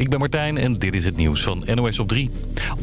ik ben Martijn en dit is het nieuws van NOS op 3.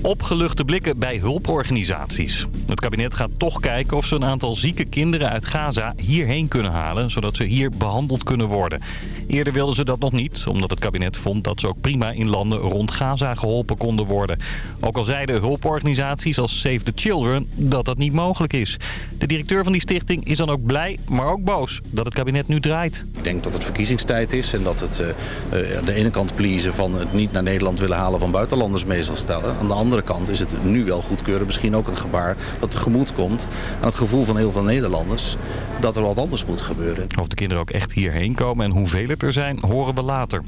Opgeluchte blikken bij hulporganisaties. Het kabinet gaat toch kijken of ze een aantal zieke kinderen uit Gaza hierheen kunnen halen... zodat ze hier behandeld kunnen worden. Eerder wilden ze dat nog niet, omdat het kabinet vond dat ze ook prima in landen rond Gaza geholpen konden worden. Ook al zeiden hulporganisaties als Save the Children dat dat niet mogelijk is. De directeur van die stichting is dan ook blij, maar ook boos dat het kabinet nu draait. Ik denk dat het verkiezingstijd is en dat het uh, aan de ene kant pleasen van het niet naar Nederland willen halen van buitenlanders mee zal stellen. Aan de andere kant is het nu wel goedkeuren misschien ook een gebaar dat tegemoet komt aan het gevoel van heel veel Nederlanders dat er wat anders moet gebeuren. Of de kinderen ook echt hierheen komen en hoeveel er zijn, horen we later.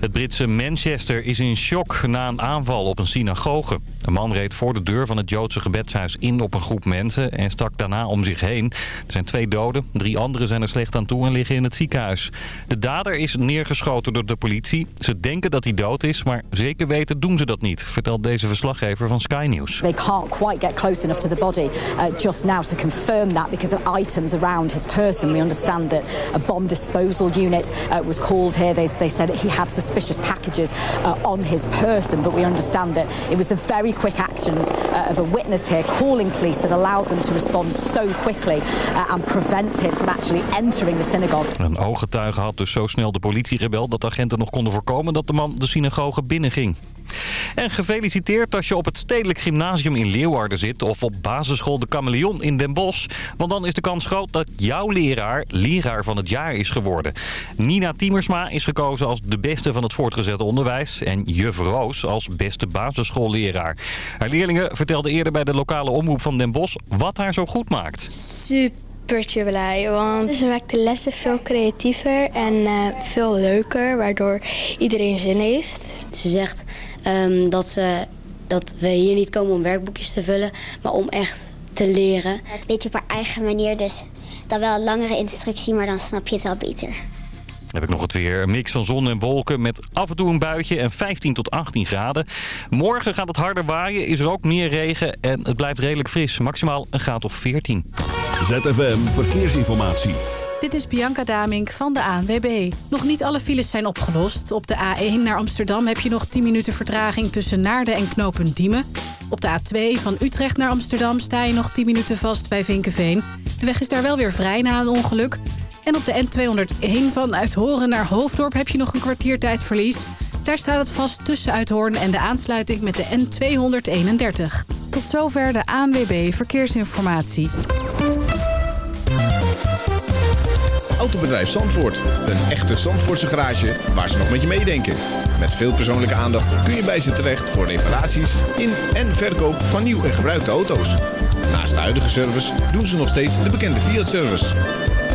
Het Britse Manchester is in shock na een aanval op een synagoge. Een man reed voor de deur van het Joodse gebedshuis in op een groep mensen en stak daarna om zich heen. Er zijn twee doden, drie anderen zijn er slecht aan toe en liggen in het ziekenhuis. De dader is neergeschoten door de politie. Ze denken dat hij dood is, maar zeker weten doen ze dat niet, vertelt deze verslaggever van Sky News. They can't quite get close enough to the body uh, just now to confirm that because of items around his person. We understand that a bomb disposal unit uh, was called here. They, they said he had suspicious packages uh, on his person, but we understand that it was the very quick actions uh, of a witness here calling police that allowed them to respond so quickly uh, and prevent him from actually entering the synagogue. Een ooggetuige had dus zo snel de politie gebeld dat agenten nog konden voorkomen dat de man de synagoge binnenging. En gefeliciteerd als je op het Stedelijk Gymnasium in Leeuwarden zit... of op basisschool De Kameleon in Den Bosch. Want dan is de kans groot dat jouw leraar leraar van het jaar is geworden. Nina Tiemersma is gekozen als de beste van het voortgezet onderwijs... en Juf Roos als beste basisschoolleraar. Haar leerlingen vertelden eerder bij de lokale omroep van Den Bosch... wat haar zo goed maakt. Super blij. Want ze maakt de lessen veel creatiever en uh, veel leuker, waardoor iedereen zin heeft. Ze zegt um, dat, ze, dat we hier niet komen om werkboekjes te vullen, maar om echt te leren. Een beetje op haar eigen manier, dus dan wel een langere instructie, maar dan snap je het wel beter. Dan heb ik nog het weer. Een mix van zon en wolken met af en toe een buitje en 15 tot 18 graden. Morgen gaat het harder waaien, is er ook meer regen en het blijft redelijk fris. Maximaal een graad of 14. ZFM Verkeersinformatie. Dit is Bianca Damink van de ANWB. Nog niet alle files zijn opgelost. Op de A1 naar Amsterdam heb je nog 10 minuten vertraging tussen Naarden en Knooppunt Diemen. Op de A2 van Utrecht naar Amsterdam sta je nog 10 minuten vast bij Vinkenveen. De weg is daar wel weer vrij na een ongeluk. En op de N201 van Uithoren naar Hoofddorp heb je nog een kwartiertijdverlies. Daar staat het vast tussen Uithoorn en de aansluiting met de N231. Tot zover de ANWB Verkeersinformatie. Autobedrijf Zandvoort. Een echte Zandvoortse garage waar ze nog met je meedenken. Met veel persoonlijke aandacht kun je bij ze terecht voor reparaties in en verkoop van nieuw en gebruikte auto's. Naast de huidige service doen ze nog steeds de bekende Fiat-service.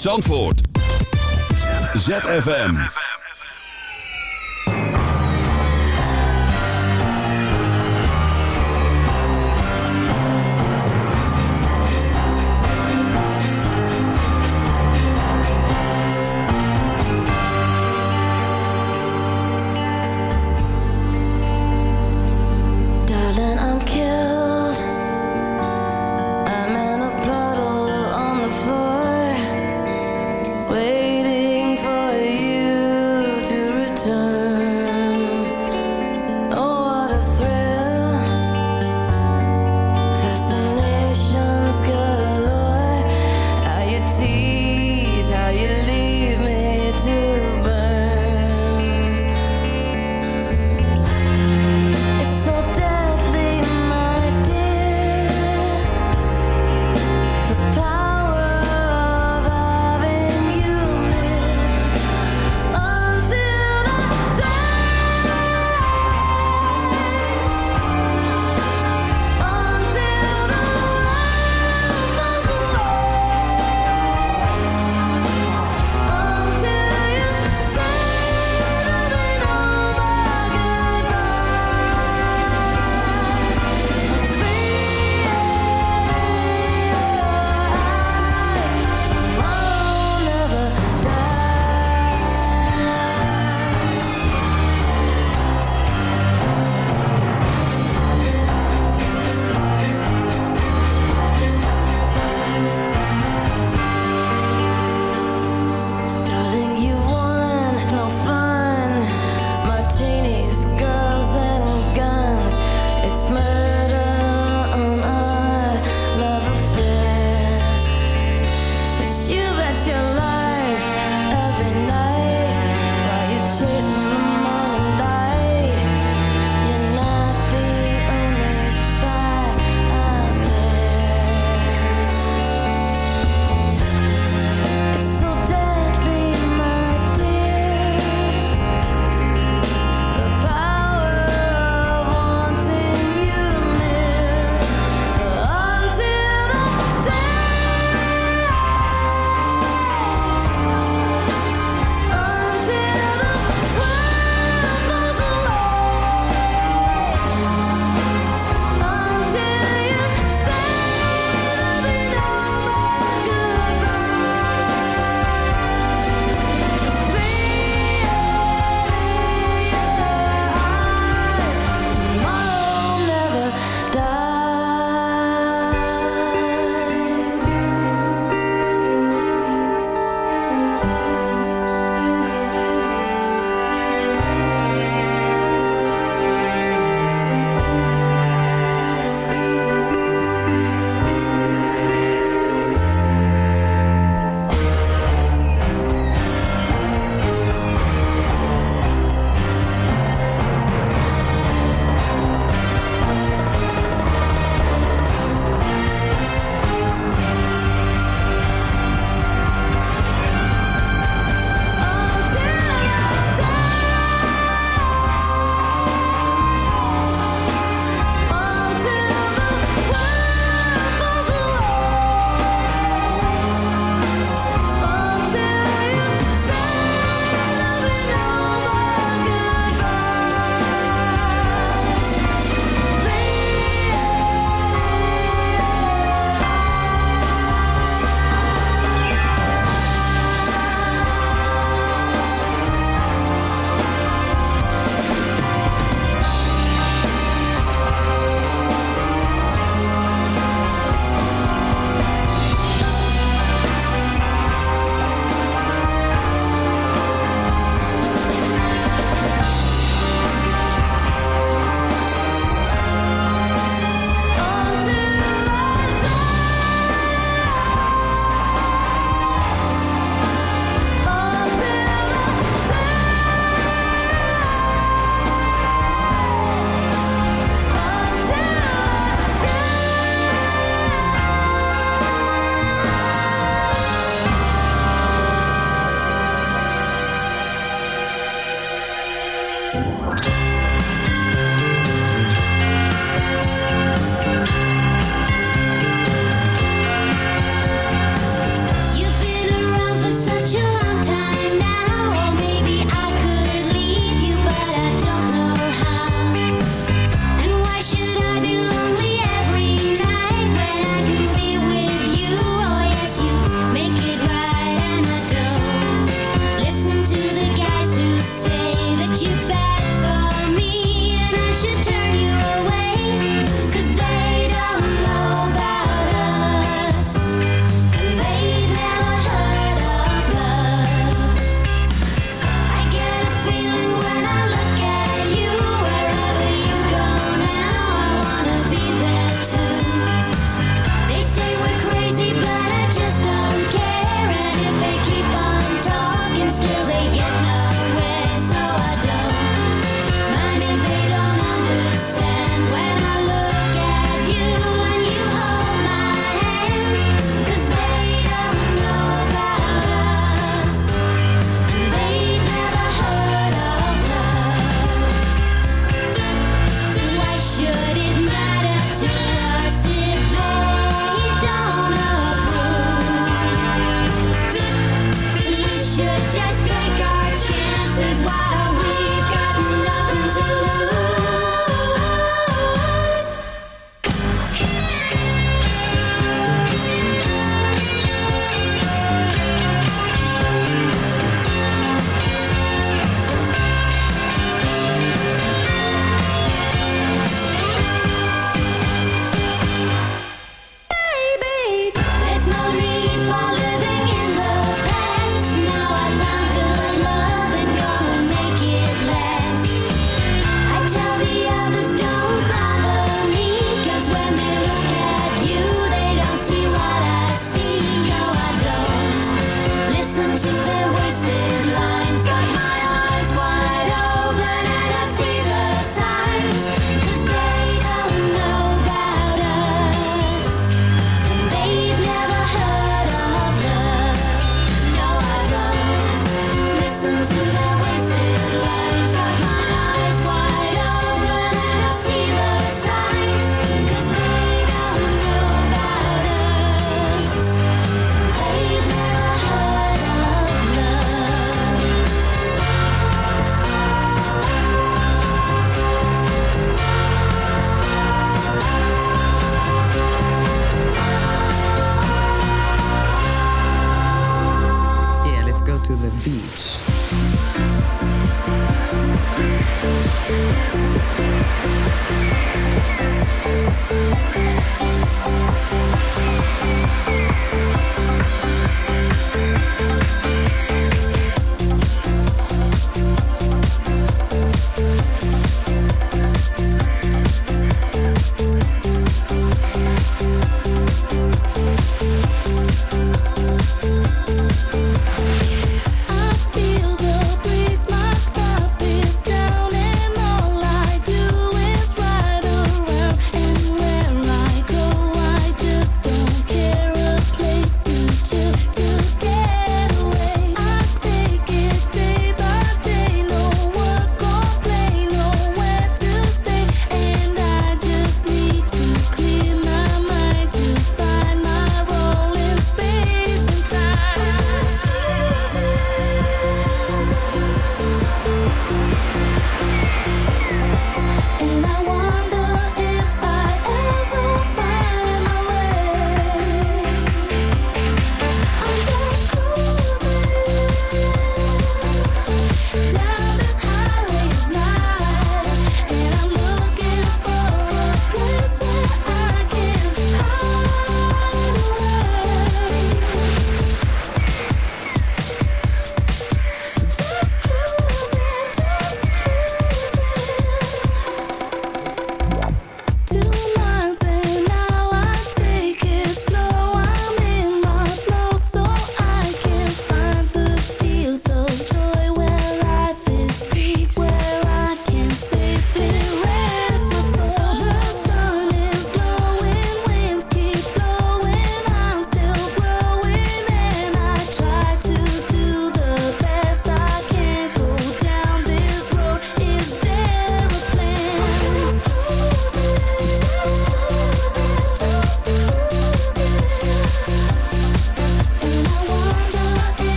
Zandvoort. ZFM.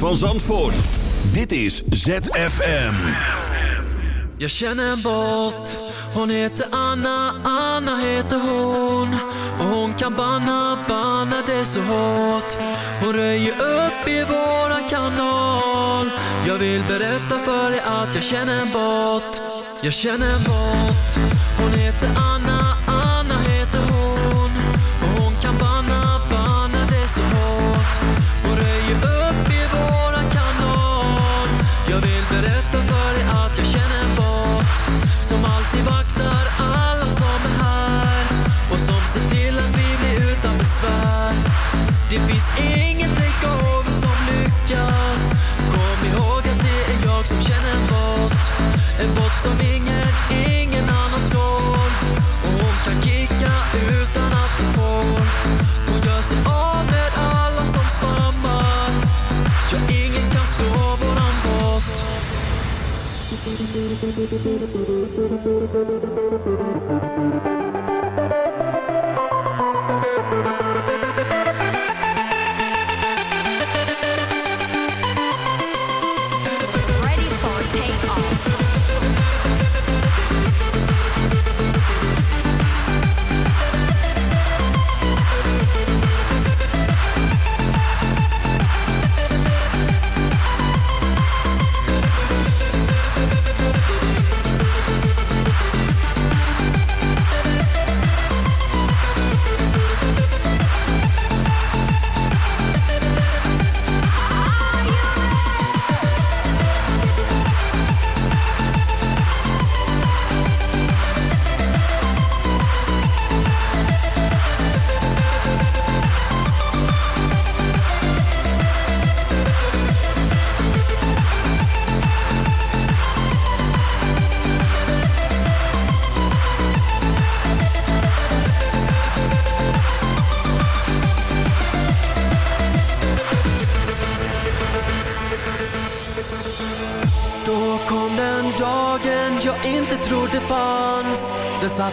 van Zandvoort. Dit is ZFM. Je känner en bot. Hon heter Anna, Anna heter hon. Hon kan banna, banna det så hårt. Hon röjer upp i våran kanal. Jag vill berätta för dig att jag känner en bot. Jag känner en båt. Hon heter Anna. Thank you.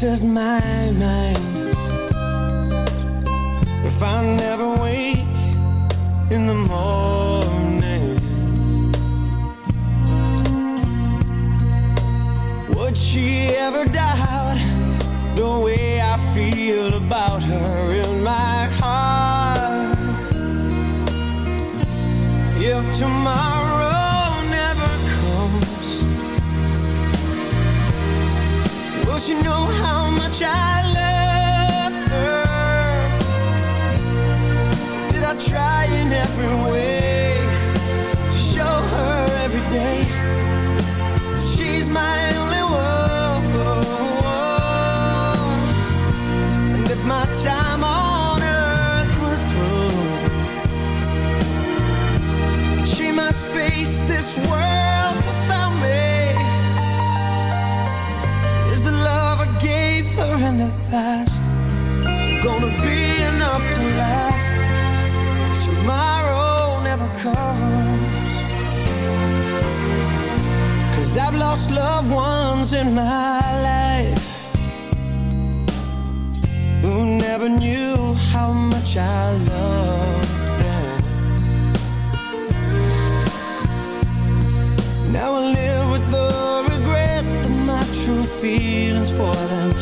This is my, my ones in my life Who never knew how much I loved them. Now I live with the regret That my true feelings for them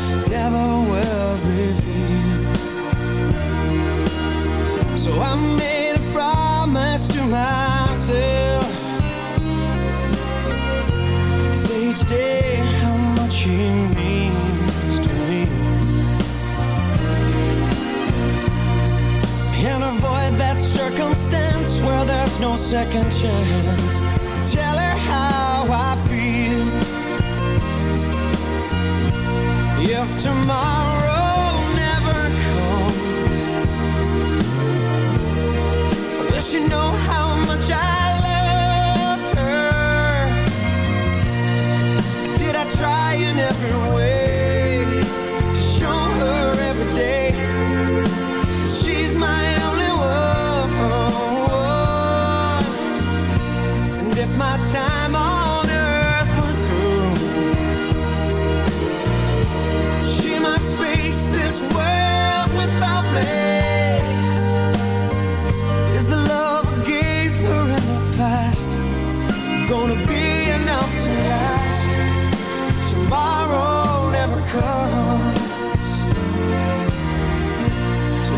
No second chance. Tell her how I feel. If tomorrow never comes, I wish you know how much I loved her. Did I try in every way?